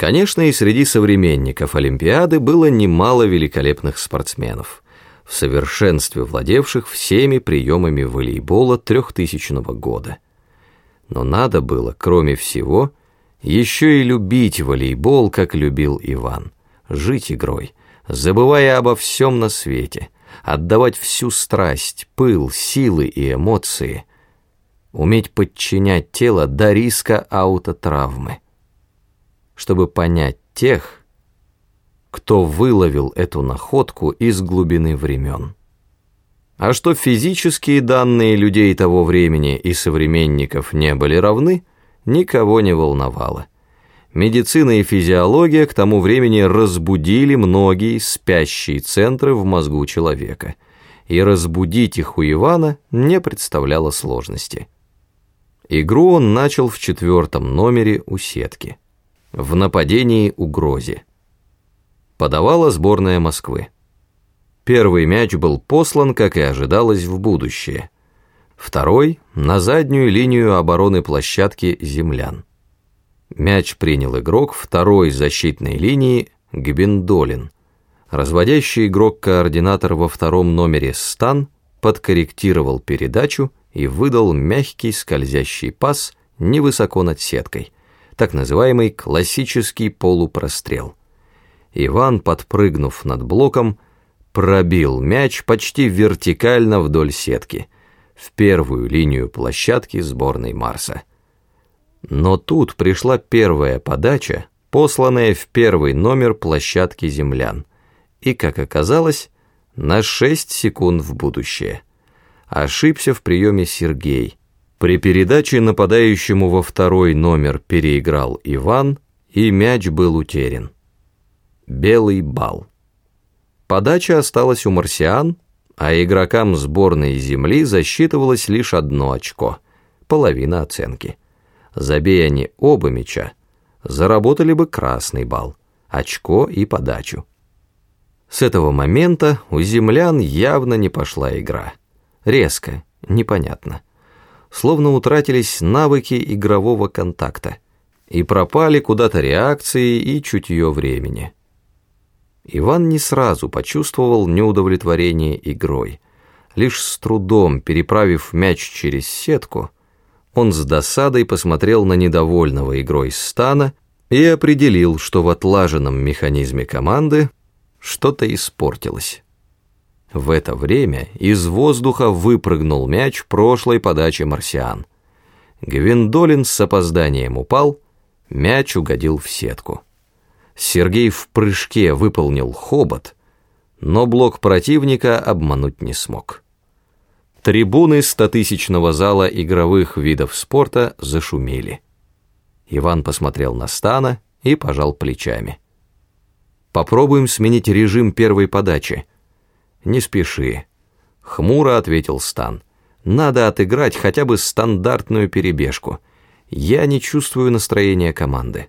Конечно, и среди современников Олимпиады было немало великолепных спортсменов, в совершенстве владевших всеми приемами волейбола трехтысячного года. Но надо было, кроме всего, еще и любить волейбол, как любил Иван, жить игрой, забывая обо всем на свете, отдавать всю страсть, пыл, силы и эмоции, уметь подчинять тело до риска аутотравмы чтобы понять тех, кто выловил эту находку из глубины времен. А что физические данные людей того времени и современников не были равны, никого не волновало. Медицина и физиология к тому времени разбудили многие спящие центры в мозгу человека, и разбудить их у Ивана не представляло сложности. Игру он начал в четвертом номере у сетки в нападении угрозе. Подавала сборная Москвы. Первый мяч был послан, как и ожидалось, в будущее. Второй — на заднюю линию обороны площадки землян. Мяч принял игрок второй защитной линии Гбендолин. Разводящий игрок-координатор во втором номере Стан подкорректировал передачу и выдал мягкий скользящий пас невысоко над сеткой — так называемый классический полупрострел. Иван, подпрыгнув над блоком, пробил мяч почти вертикально вдоль сетки, в первую линию площадки сборной Марса. Но тут пришла первая подача, посланная в первый номер площадки землян, и, как оказалось, на 6 секунд в будущее. Ошибся в приеме Сергей, при передаче нападающему во второй номер переиграл Иван, и мяч был утерян. Белый бал. Подача осталась у марсиан, а игрокам сборной Земли засчитывалось лишь одно очко, половина оценки. Забей они оба мяча, заработали бы красный бал, очко и подачу. С этого момента у землян явно не пошла игра. Резко, непонятно словно утратились навыки игрового контакта и пропали куда-то реакции и чутье времени. Иван не сразу почувствовал неудовлетворение игрой. Лишь с трудом переправив мяч через сетку, он с досадой посмотрел на недовольного игрой Стана и определил, что в отлаженном механизме команды что-то испортилось. В это время из воздуха выпрыгнул мяч прошлой подачи марсиан. Гвиндолин с опозданием упал, мяч угодил в сетку. Сергей в прыжке выполнил хобот, но блок противника обмануть не смог. Трибуны стотысячного зала игровых видов спорта зашумели. Иван посмотрел на Стана и пожал плечами. «Попробуем сменить режим первой подачи», «Не спеши», — хмуро ответил Стан. «Надо отыграть хотя бы стандартную перебежку. Я не чувствую настроения команды».